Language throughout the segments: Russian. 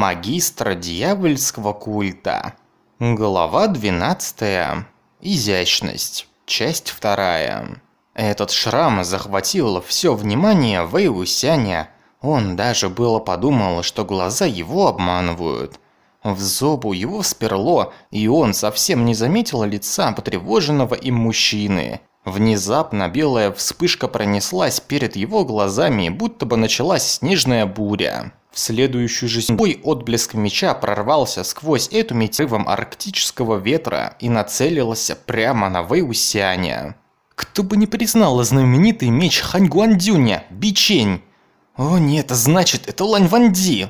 Магистр дьявольского культа. Глава 12. Изящность. Часть 2. Этот шрам захватил все внимание Вэй Усяня. Он даже было подумал, что глаза его обманывают. В зобу его сперло, и он совсем не заметил лица потревоженного им мужчины. Внезапно белая вспышка пронеслась перед его глазами, будто бы началась снежная буря. В следующую же секунду отблеск меча прорвался сквозь эту метрывом арктического ветра и нацелился прямо на Вэйусяня. Кто бы не признал знаменитый меч Ханьгуандюня, Бичень. О нет, значит, это Лань Ванди.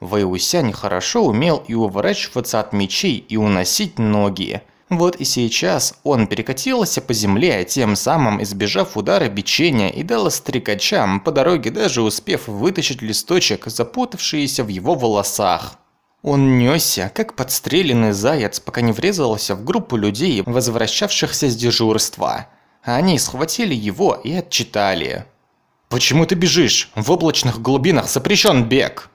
Вэйусянь хорошо умел и уворачиваться от мечей, и уносить ноги. Вот и сейчас он перекатился по земле, тем самым избежав удара бичения и дал стрекачам, по дороге даже успев вытащить листочек, запутавшийся в его волосах. Он нёсся, как подстреленный заяц, пока не врезался в группу людей, возвращавшихся с дежурства. Они схватили его и отчитали. «Почему ты бежишь? В облачных глубинах запрещен бег!»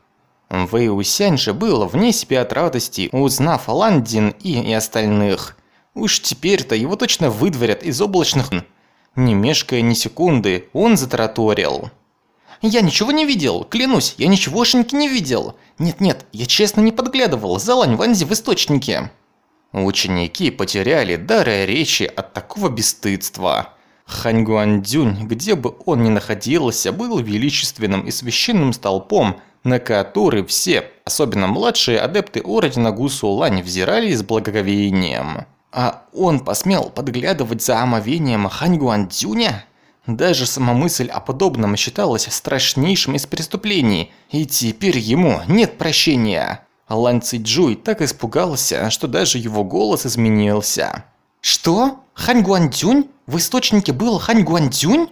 Вэй Усянь же был вне себя от радости, узнав Ландин и, и остальных. Уж теперь-то его точно выдворят из облачных... Не мешкая ни секунды, он затараторил. «Я ничего не видел, клянусь, я ничегошеньки не видел. Нет-нет, я честно не подглядывал, за Лань Ванзи в источнике». Ученики потеряли дар речи от такого бесстыдства. Хань Гуандюнь, где бы он ни находился, был величественным и священным столпом, на который все, особенно младшие адепты Ордена Гусулань, взирали с благоговением. А он посмел подглядывать за омовением Хань Гуандюня? Даже сама мысль о подобном считалась страшнейшим из преступлений, и теперь ему нет прощения. Лан Циджуй так испугался, что даже его голос изменился. «Что? Хань Гуандюнь? В источнике был Хань Гуандюнь?»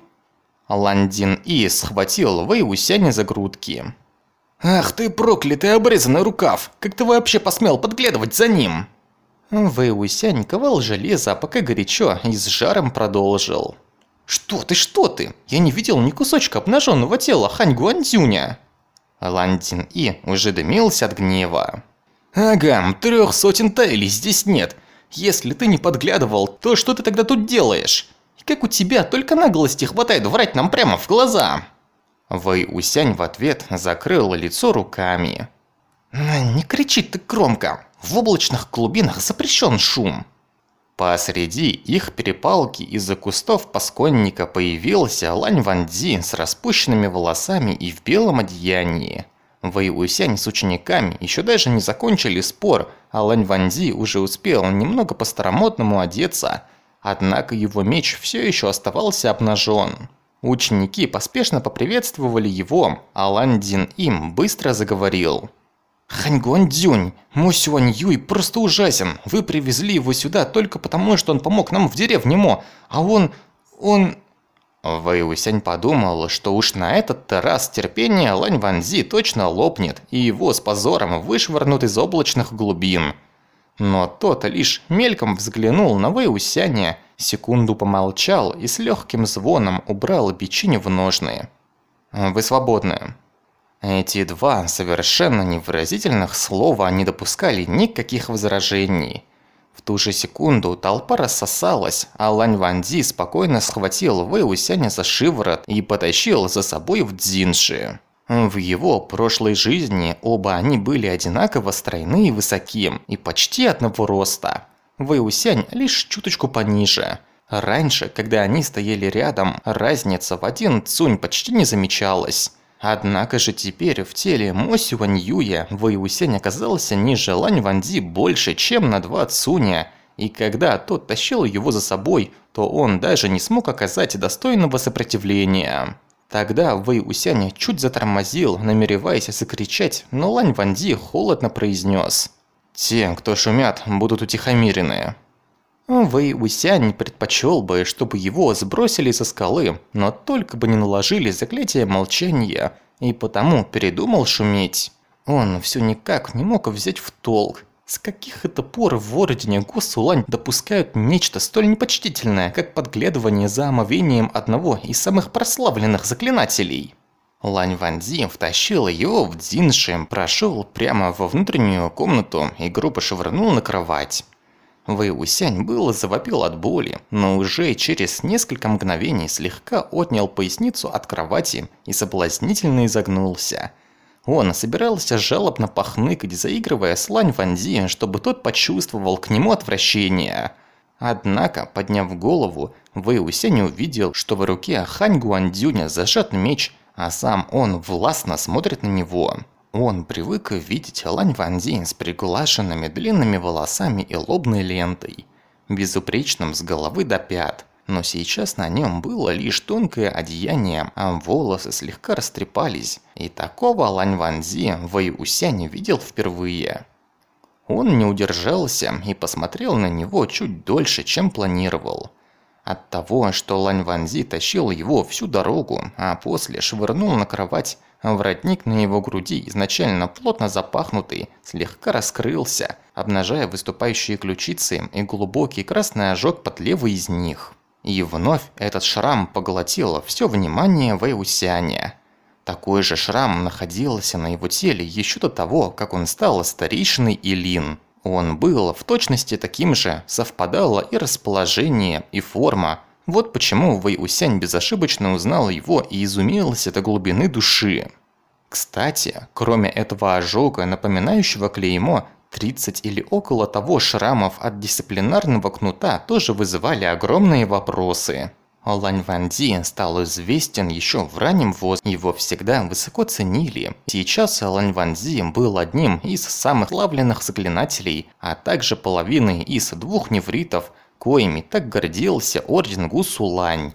Лан Дин И схватил Вэй Усяня за грудки. «Ах ты проклятый обрезанный рукав! Как ты вообще посмел подглядывать за ним?» Вэй Усянь ковал железо, пока горячо и с жаром продолжил. «Что ты, что ты? Я не видел ни кусочка обнаженного тела Хань Гуандзюня!» Ландин И уже дымился от гнева. «Ага, трех сотен тайлей здесь нет. Если ты не подглядывал, то что ты тогда тут делаешь? И как у тебя только наглости хватает врать нам прямо в глаза?» Вэй Усянь в ответ закрыл лицо руками. «Не кричи ты громко, в облачных глубинах запрещен шум». Посреди их перепалки из-за кустов пасконника появился Лань Ванди с распущенными волосами и в белом одеянии. Вэй Усянь с учениками еще даже не закончили спор, а Лань Ванди уже успел немного по-старомодному одеться, однако его меч все еще оставался обнажен. Ученики поспешно поприветствовали его, а Лань Дин им быстро заговорил. Ханьгуан Дзюнь, Мо Сюань Юй просто ужасен. Вы привезли его сюда только потому, что он помог нам в деревне Мо, а он... он... Вэй Усянь подумал, что уж на этот раз терпение Лань Ванзи точно лопнет, и его с позором вышвырнут из облачных глубин. Но тот лишь мельком взглянул на Вэй Усяня, секунду помолчал и с легким звоном убрал печенье в ножны. «Вы свободны», эти два совершенно невыразительных слова не допускали никаких возражений. В ту же секунду толпа рассосалась, а Лань Ванди спокойно схватил Вэй Усяня за шиворот и потащил за собой в Дзинши. В его прошлой жизни оба они были одинаково стройны и высоки, и почти одного роста. Вэй Усянь лишь чуточку пониже. Раньше, когда они стояли рядом, разница в один цунь почти не замечалась. Однако же теперь в теле Мо Сюань Юя Вэйусянь оказался ниже Лань Ванди больше, чем на два цуня, и когда тот тащил его за собой, то он даже не смог оказать достойного сопротивления. Тогда Вэй Усянь чуть затормозил, намереваясь закричать, но Лань Ванди холодно произнес: «Те, кто шумят, будут утихомирены». Вэй Усянь предпочел бы, чтобы его сбросили со скалы, но только бы не наложили заклятие молчания, и потому передумал шуметь. Он все никак не мог взять в толк, с каких это пор в Ордене Госулань допускают нечто столь непочтительное, как подглядывание за омовением одного из самых прославленных заклинателей? Лань Ванзи втащил его в Дзинши, прошел прямо во внутреннюю комнату и грубо швырнул на кровать. Вэй Усянь было завопил от боли, но уже через несколько мгновений слегка отнял поясницу от кровати и соблазнительно изогнулся. Он собирался жалобно похныкать, заигрывая с Лань Ванзи, чтобы тот почувствовал к нему отвращение. Однако, подняв голову, Вэй Усянь увидел, что в руке Хань Гуандюня зажат меч, а сам он властно смотрит на него. Он привык видеть Лань Ванзи с приглашенными длинными волосами и лобной лентой, безупречным с головы до пят. Но сейчас на нем было лишь тонкое одеяние, а волосы слегка растрепались, и такого Лань Ванзи Вэй Усянь видел впервые. Он не удержался и посмотрел на него чуть дольше, чем планировал. От того, что Лань Ванзи тащил его всю дорогу, а после швырнул на кровать, Воротник на его груди, изначально плотно запахнутый, слегка раскрылся, обнажая выступающие ключицы и глубокий красный ожог под левой из них. И вновь этот шрам поглотил все внимание Вэйусяня. Такой же шрам находился на его теле еще до того, как он стал старейшиной Илин. Он был в точности таким же, совпадало и расположение, и форма, вот почему Вэй Усянь безошибочно узнал его и изумился до глубины души. Кстати, кроме этого ожога, напоминающего клеймо, 30 или около того шрамов от дисциплинарного кнута тоже вызывали огромные вопросы. Лань Ван Ди стал известен еще в раннем возрасте, его всегда высоко ценили. Сейчас Лань Ван Ди был одним из самых славленных заклинателей, а также половиной из двух невритов – коими так гордился орден Гусулань.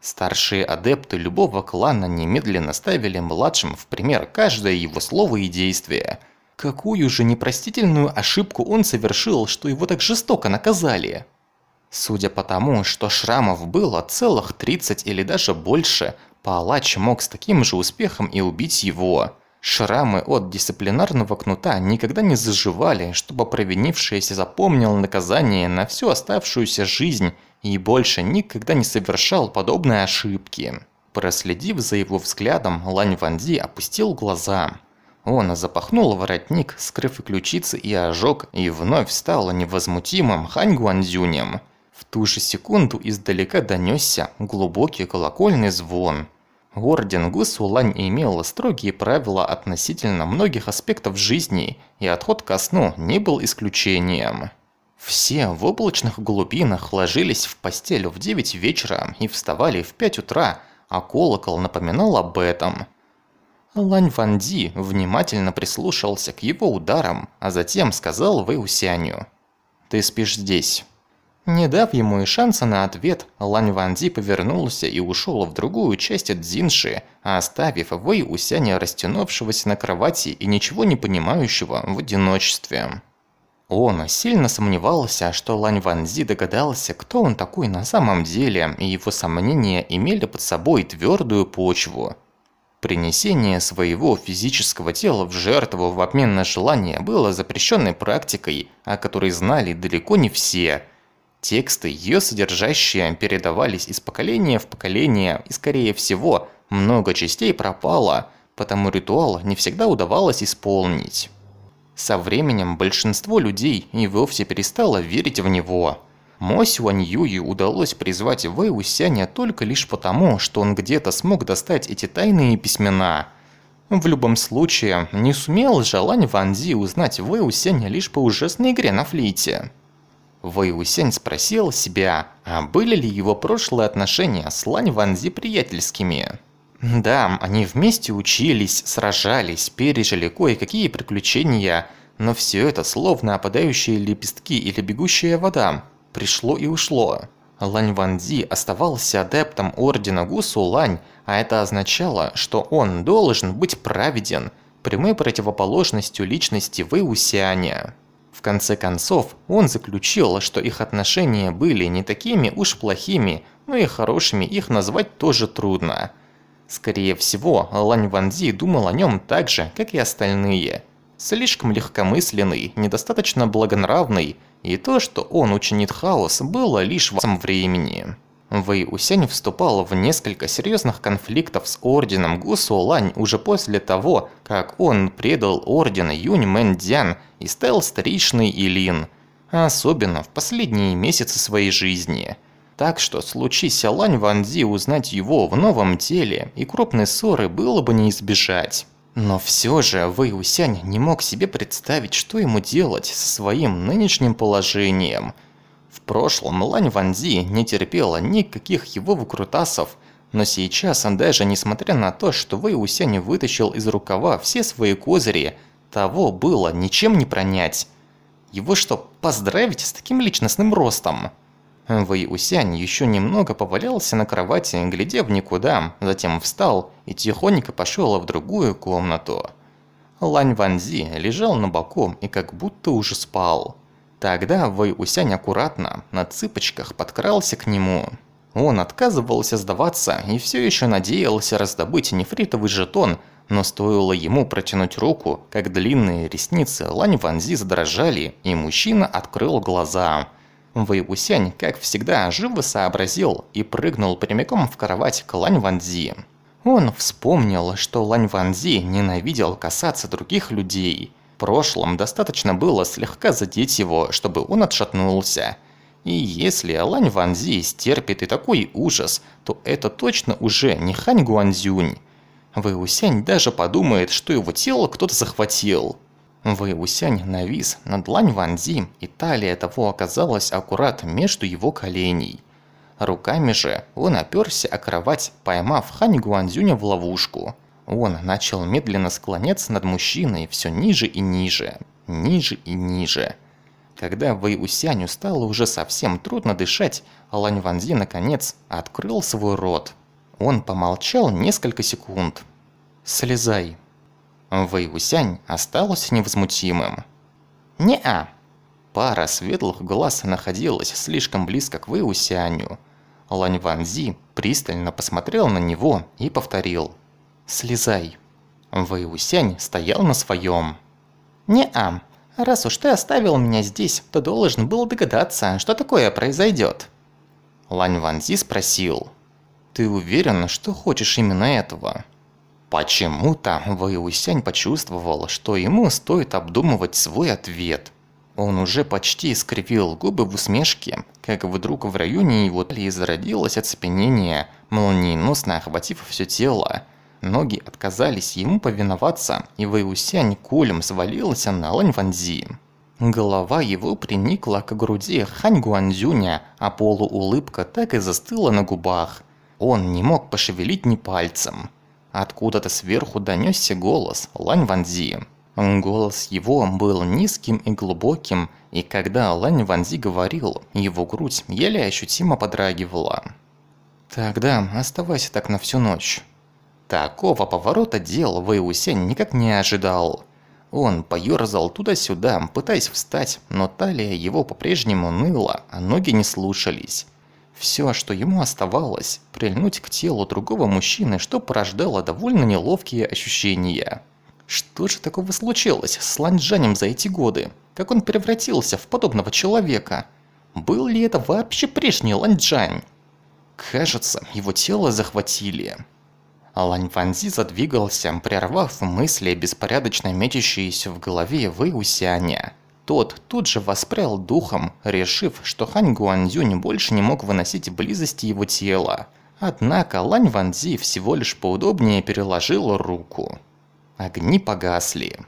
Старшие адепты любого клана немедленно ставили младшим в пример каждое его слово и действие. Какую же непростительную ошибку он совершил, что его так жестоко наказали? Судя по тому, что шрамов было целых 30 или даже больше, палач мог с таким же успехом и убить его. Шрамы от дисциплинарного кнута никогда не заживали, чтобы провинившийся запомнил наказание на всю оставшуюся жизнь и больше никогда не совершал подобной ошибки. Проследив за его взглядом, Лань Ванди опустил глаза. Он запахнул воротник, скрыв ключицы, и ожог, и вновь стал невозмутимым Хань Гуандзюнем. В ту же секунду издалека донесся глубокий колокольный звон – Орден Гусулань имел строгие правила относительно многих аспектов жизни, и отход ко сну не был исключением. Все в облачных глубинах ложились в постель в 9 вечера и вставали в 5 утра, а колокол напоминал об этом. Лань Ванди внимательно прислушался к его ударам, а затем сказал Вэй Усяню. «Ты спишь здесь». Не дав ему и шанса на ответ, Лань Ванди повернулся и ушел в другую часть от Дзинши, оставив Вэй Усяня растянувшегося на кровати и ничего не понимающего в одиночестве. Он сильно сомневался, что Лань Ванзи догадался, кто он такой на самом деле, и его сомнения имели под собой твердую почву. Принесение своего физического тела в жертву в обмен на желание было запрещенной практикой, о которой знали далеко не все – Тексты, ее содержащие, передавались из поколения в поколение, и скорее всего, много частей пропало, потому ритуал не всегда удавалось исполнить. Со временем большинство людей и вовсе перестало верить в него. Мо Сюань Юи удалось призвать Вэй Усяня только лишь потому, что он где-то смог достать эти тайные письмена. В любом случае, не сумел желань Ван Зи узнать Вэй Усяня лишь по ужасной игре на флейте. Вэй Усянь спросил себя, а были ли его прошлые отношения с Лань Ванзи приятельскими. Да, они вместе учились, сражались, пережили кое-какие приключения, но все это словно опадающие лепестки или бегущая вода. Пришло и ушло. Лань Ванзи оставался адептом ордена Гусу Лань, а это означало, что он должен быть праведен, прямой противоположностью личности Вэй Усяня конце концов, он заключил, что их отношения были не такими уж плохими, но и хорошими их назвать тоже трудно. Скорее всего, Лань Ванзи думал о нем так же, как и остальные. Слишком легкомысленный, недостаточно благонравный, и то, что он учинит хаос, было лишь в времени. Вэй Усянь вступал в несколько серьезных конфликтов с орденом Гусуолань уже после того, как он предал орден Юнь Мэньцзян и стал старейшиной Илин, особенно в последние месяцы своей жизни. Так что случись Лань Ванзи узнать его в новом теле, и крупной ссоры было бы не избежать. Но все же Вэй Усянь не мог себе представить, что ему делать со своим нынешним положением. Прошлом Лань Ванзи не терпела никаких его выкрутасов, но сейчас, даже несмотря на то, что Вэй Усянь вытащил из рукава все свои козыри, того было ничем не пронять. Его что, поздравить с таким личностным ростом? Вэй Усянь еще немного повалялся на кровати, глядя в никуда, затем встал и тихонько пошел в другую комнату. Лань Ванзи лежал на боку и как будто уже спал. Тогда Вэй Усянь аккуратно, на цыпочках подкрался к нему. Он отказывался сдаваться и все еще надеялся раздобыть нефритовый жетон, но стоило ему протянуть руку, как длинные ресницы Лань Ванзи задрожали, и мужчина открыл глаза – Вэй Усянь, как всегда, живо сообразил и прыгнул прямиком в кровать к Лань Ванзи. Он вспомнил, что Лань Ванзи ненавидел касаться других людей. Прошлом достаточно было слегка задеть его, чтобы он отшатнулся. И если Лань Ванзи стерпит и такой ужас, то это точно уже не Хань Гуанзюнь. Вэй Усянь даже подумает, что его тело кто-то захватил. Вэйусянь навис над Лань Ванзи, и талия того оказалась аккурат между его коленей. Руками же он оперся о кровать, поймав Хань Гуанзюня в ловушку. Он начал медленно склоняться над мужчиной все ниже и ниже, ниже и ниже. Когда Вэй Усяню стало уже совсем трудно дышать, Лань Ванзи наконец открыл свой рот. Он помолчал несколько секунд. «Слезай», Вэй Усянь остался невозмутимым. «Не-а». Пара светлых глаз находилась слишком близко к Вэй Усяню. Лань Ванзи пристально посмотрел на него и повторил. «Слезай». Вэй Усянь стоял на своем. «Не-а. Раз уж ты оставил меня здесь, то должен был догадаться, что такое произойдет. Лань Ванзи спросил. «Ты уверен, что хочешь именно этого?» Почему-то Вэйусянь почувствовал, что ему стоит обдумывать свой ответ. Он уже почти скривил губы в усмешке, как вдруг в районе его талии зародилось оцепенение, молниеносно охватив все тело. Ноги отказались ему повиноваться, и Вэйусянь кулем свалился на Лань Ванзи. Голова его приникла к груди Хань Гуанзюня, а полуулыбка так и застыла на губах. Он не мог пошевелить ни пальцем. Откуда-то сверху донесся голос Лань Ванзи. Голос его был низким и глубоким, и когда Лань Ванзи говорил, его грудь еле ощутимо подрагивала. «Тогда оставайся так на всю ночь». Такого поворота дел Вэй никак не ожидал. Он поёрзал туда-сюда, пытаясь встать, но талия его по-прежнему ныла, а ноги не слушались. Все, что ему оставалось, прильнуть к телу другого мужчины, что порождало довольно неловкие ощущения. Что же такого случилось с Ланджанем за эти годы? Как он превратился в подобного человека? Был ли это вообще прежний Ланджань? Кажется, его тело захватили. Лань Ванзи задвигался, прервав мысли, беспорядочно мечащиеся в голове Вэй Усяня. Тот тут же воспрял духом, решив, что Хань Гуанзюнь больше не мог выносить близости его тела. Однако Лань Ванзи всего лишь поудобнее переложил руку. Огни погасли.